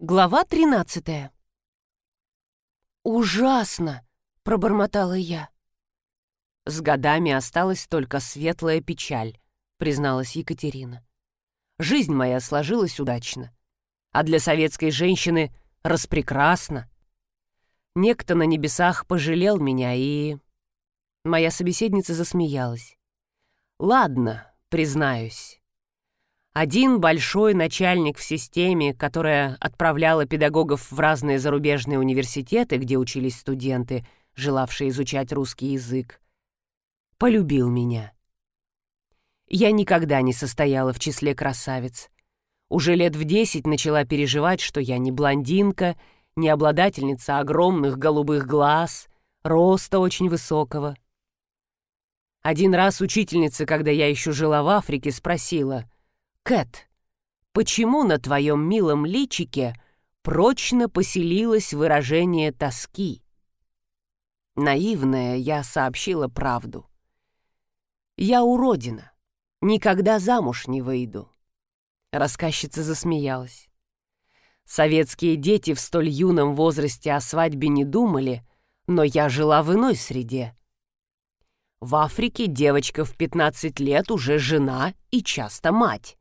Глава 13 «Ужасно!» — пробормотала я. «С годами осталась только светлая печаль», — призналась Екатерина. «Жизнь моя сложилась удачно, а для советской женщины распрекрасно. Некто на небесах пожалел меня, и...» Моя собеседница засмеялась. «Ладно, признаюсь, один большой начальник в системе, которая отправляла педагогов в разные зарубежные университеты, где учились студенты, желавшие изучать русский язык, полюбил меня. Я никогда не состояла в числе красавиц. Уже лет в десять начала переживать, что я не блондинка, не обладательница огромных голубых глаз, роста очень высокого. Один раз учительница, когда я еще жила в Африке, спросила — Кэт, почему на твоем милом личике прочно поселилось выражение тоски? Наивная, я сообщила правду. Я уродина, никогда замуж не выйду. Рассказчица засмеялась. Советские дети в столь юном возрасте о свадьбе не думали, но я жила в иной среде. В Африке девочка в 15 лет уже жена и часто мать.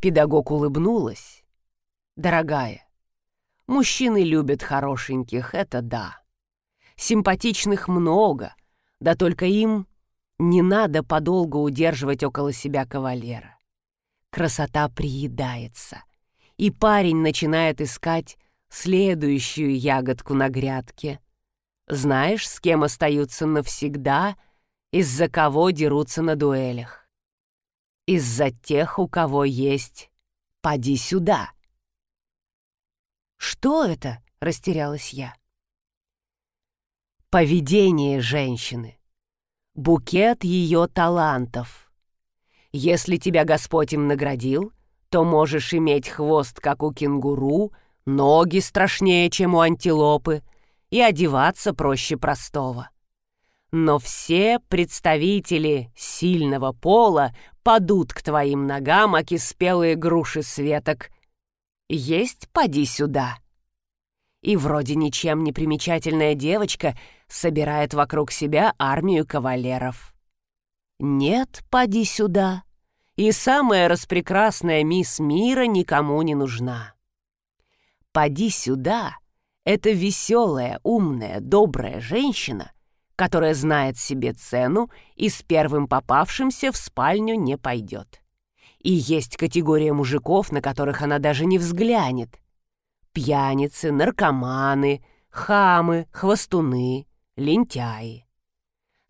Педагог улыбнулась. «Дорогая, мужчины любят хорошеньких, это да. Симпатичных много, да только им не надо подолгу удерживать около себя кавалера. Красота приедается, и парень начинает искать следующую ягодку на грядке. Знаешь, с кем остаются навсегда, из-за кого дерутся на дуэлях? Из-за тех, у кого есть «поди сюда». «Что это?» — растерялась я. Поведение женщины. Букет ее талантов. Если тебя Господь им наградил, то можешь иметь хвост, как у кенгуру, ноги страшнее, чем у антилопы, и одеваться проще простого. Но все представители сильного пола падут к твоим ногам, аки спелые груши светок. Есть, поди сюда. И вроде ничем не примечательная девочка собирает вокруг себя армию кавалеров. Нет, поди сюда. И самая распрекрасная мисс мира никому не нужна. Поди сюда — это веселая, умная, добрая женщина, которая знает себе цену и с первым попавшимся в спальню не пойдет. И есть категория мужиков, на которых она даже не взглянет. Пьяницы, наркоманы, хамы, хвостуны, лентяи.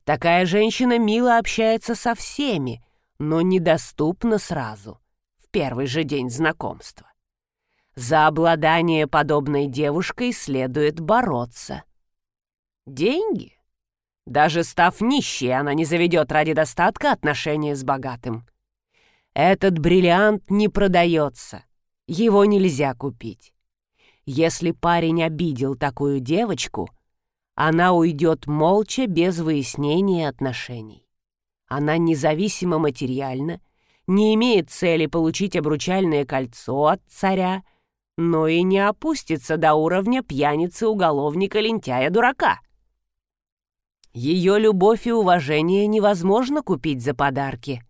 Такая женщина мило общается со всеми, но недоступна сразу, в первый же день знакомства. За обладание подобной девушкой следует бороться. Деньги? Даже став нищей, она не заведет ради достатка отношения с богатым. Этот бриллиант не продается. Его нельзя купить. Если парень обидел такую девочку, она уйдет молча, без выяснения отношений. Она независима материально, не имеет цели получить обручальное кольцо от царя, но и не опустится до уровня пьяницы-уголовника-лентяя-дурака. Ее любовь и уважение невозможно купить за подарки.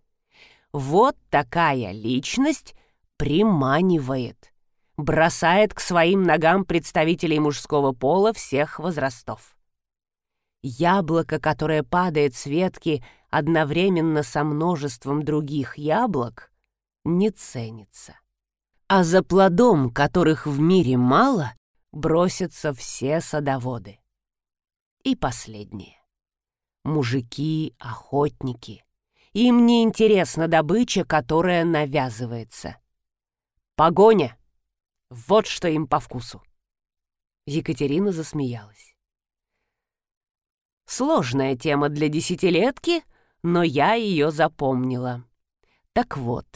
Вот такая личность приманивает, бросает к своим ногам представителей мужского пола всех возрастов. Яблоко, которое падает с ветки одновременно со множеством других яблок, не ценится. А за плодом, которых в мире мало, бросятся все садоводы. И последнее мужики, охотники. Им не интересна добыча, которая навязывается. Погоня! Вот что им по вкусу. Екатерина засмеялась. Сложная тема для десятилетки, но я ее запомнила. Так вот,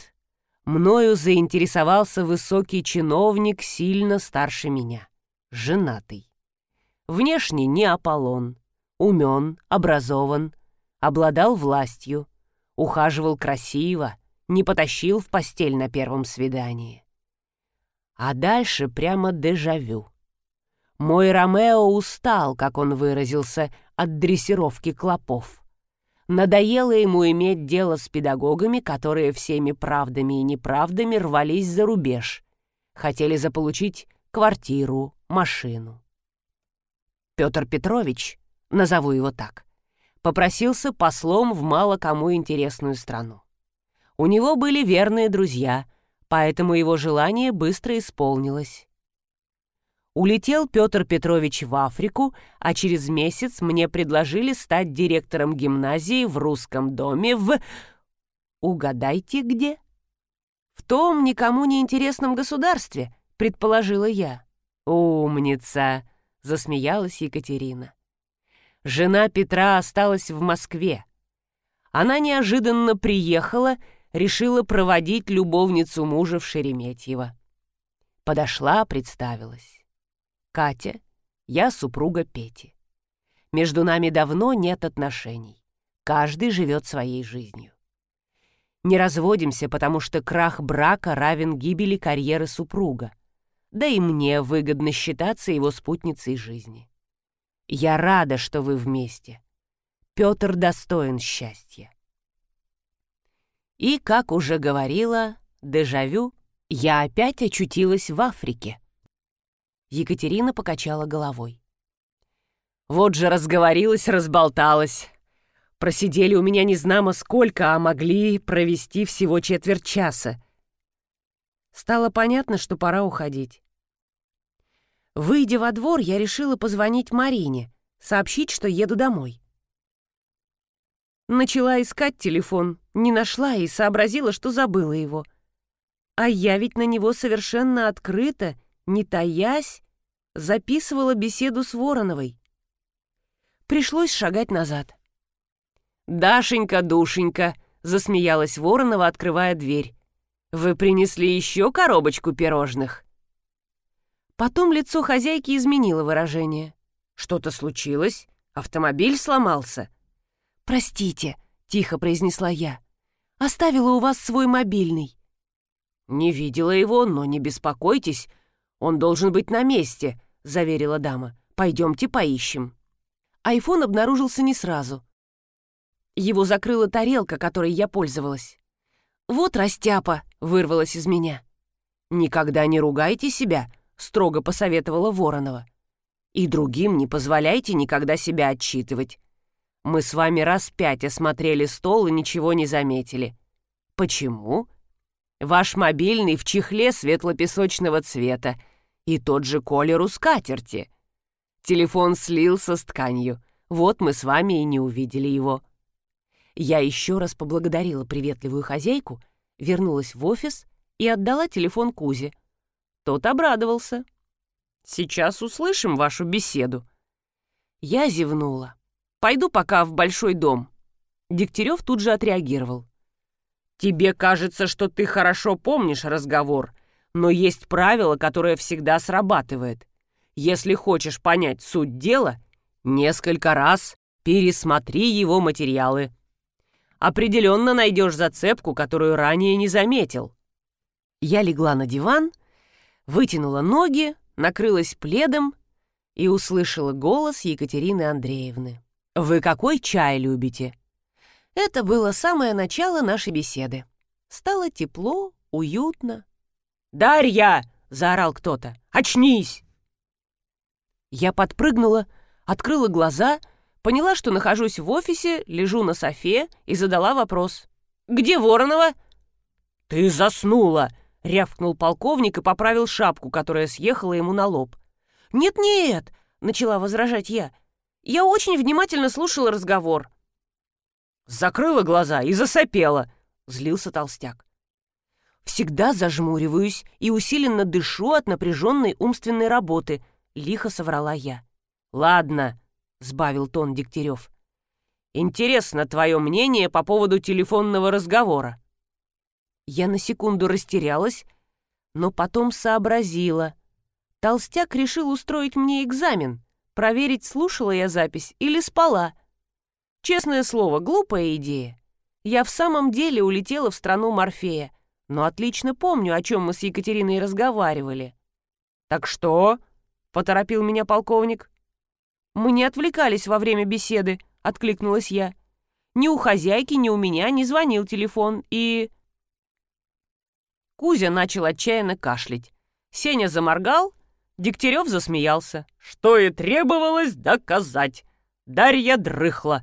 мною заинтересовался высокий чиновник, сильно старше меня, женатый. Внешне не Аполлон, умен, образован, обладал властью, ухаживал красиво, не потащил в постель на первом свидании. А дальше прямо дежавю. Мой Ромео устал, как он выразился, от дрессировки клопов. Надоело ему иметь дело с педагогами, которые всеми правдами и неправдами рвались за рубеж. Хотели заполучить квартиру, машину. Петр Петрович, назову его так, попросился послом в мало кому интересную страну. У него были верные друзья, поэтому его желание быстро исполнилось. Улетел Петр Петрович в Африку, а через месяц мне предложили стать директором гимназии в русском доме в... Угадайте, где? В том никому не интересном государстве, предположила я. «Умница!» — засмеялась Екатерина. Жена Петра осталась в Москве. Она неожиданно приехала, решила проводить любовницу мужа в Шереметьево. Подошла, представилась. Катя, я супруга Пети. Между нами давно нет отношений. Каждый живет своей жизнью. Не разводимся, потому что крах брака равен гибели карьеры супруга. Да и мне выгодно считаться его спутницей жизни. Я рада, что вы вместе. Петр достоин счастья. И, как уже говорила, дежавю, я опять очутилась в Африке. Екатерина покачала головой. «Вот же разговорилась, разболталась. Просидели у меня незнамо сколько, а могли провести всего четверть часа. Стало понятно, что пора уходить. Выйдя во двор, я решила позвонить Марине, сообщить, что еду домой. Начала искать телефон, не нашла и сообразила, что забыла его. А я ведь на него совершенно открыто не таясь, записывала беседу с Вороновой. Пришлось шагать назад. «Дашенька, душенька!» — засмеялась Воронова, открывая дверь. «Вы принесли еще коробочку пирожных?» Потом лицо хозяйки изменило выражение. «Что-то случилось? Автомобиль сломался?» «Простите», — тихо произнесла я. «Оставила у вас свой мобильный». «Не видела его, но не беспокойтесь, «Он должен быть на месте», — заверила дама. «Пойдемте поищем». Айфон обнаружился не сразу. Его закрыла тарелка, которой я пользовалась. «Вот растяпа!» — вырвалась из меня. «Никогда не ругайте себя», — строго посоветовала Воронова. «И другим не позволяйте никогда себя отчитывать. Мы с вами раз пять осмотрели стол и ничего не заметили. Почему? Ваш мобильный в чехле светло-песочного цвета, и тот же колер у скатерти. Телефон слился с тканью. Вот мы с вами и не увидели его. Я еще раз поблагодарила приветливую хозяйку, вернулась в офис и отдала телефон Кузе. Тот обрадовался. «Сейчас услышим вашу беседу». Я зевнула. «Пойду пока в большой дом». Дегтярев тут же отреагировал. «Тебе кажется, что ты хорошо помнишь разговор, но есть правило, которое всегда срабатывает. Если хочешь понять суть дела, несколько раз пересмотри его материалы. Определенно найдешь зацепку, которую ранее не заметил. Я легла на диван, вытянула ноги, накрылась пледом и услышала голос Екатерины Андреевны. «Вы какой чай любите?» Это было самое начало нашей беседы. Стало тепло, уютно. «Дарья!» — заорал кто-то. «Очнись!» Я подпрыгнула, открыла глаза, поняла, что нахожусь в офисе, лежу на софе и задала вопрос. «Где Воронова?» «Ты заснула!» — рявкнул полковник и поправил шапку, которая съехала ему на лоб. «Нет-нет!» — начала возражать я. «Я очень внимательно слушала разговор». Закрыла глаза и засопела, — злился толстяк. Всегда зажмуриваюсь и усиленно дышу от напряженной умственной работы, лихо соврала я. Ладно, сбавил тон Дегтярев. Интересно твое мнение по поводу телефонного разговора. Я на секунду растерялась, но потом сообразила. Толстяк решил устроить мне экзамен, проверить, слушала я запись или спала. Честное слово, глупая идея. Я в самом деле улетела в страну Морфея, но отлично помню, о чем мы с Екатериной разговаривали. «Так что?» — поторопил меня полковник. «Мы не отвлекались во время беседы», — откликнулась я. «Ни у хозяйки, ни у меня не звонил телефон, и...» Кузя начал отчаянно кашлять. Сеня заморгал, Дегтярев засмеялся. «Что и требовалось доказать. Дарья дрыхла.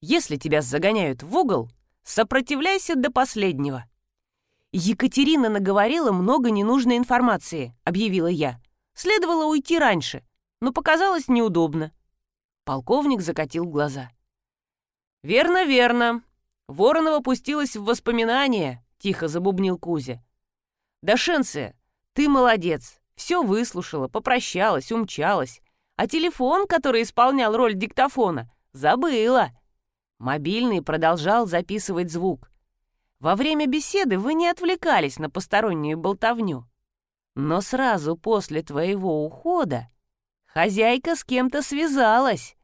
Если тебя загоняют в угол, сопротивляйся до последнего». «Екатерина наговорила много ненужной информации», — объявила я. «Следовало уйти раньше, но показалось неудобно». Полковник закатил глаза. «Верно, верно. Воронова пустилась в воспоминания», — тихо забубнил Кузя. «Дашенция, ты молодец. Все выслушала, попрощалась, умчалась. А телефон, который исполнял роль диктофона, забыла». Мобильный продолжал записывать звук. Во время беседы вы не отвлекались на постороннюю болтовню. Но сразу после твоего ухода хозяйка с кем-то связалась,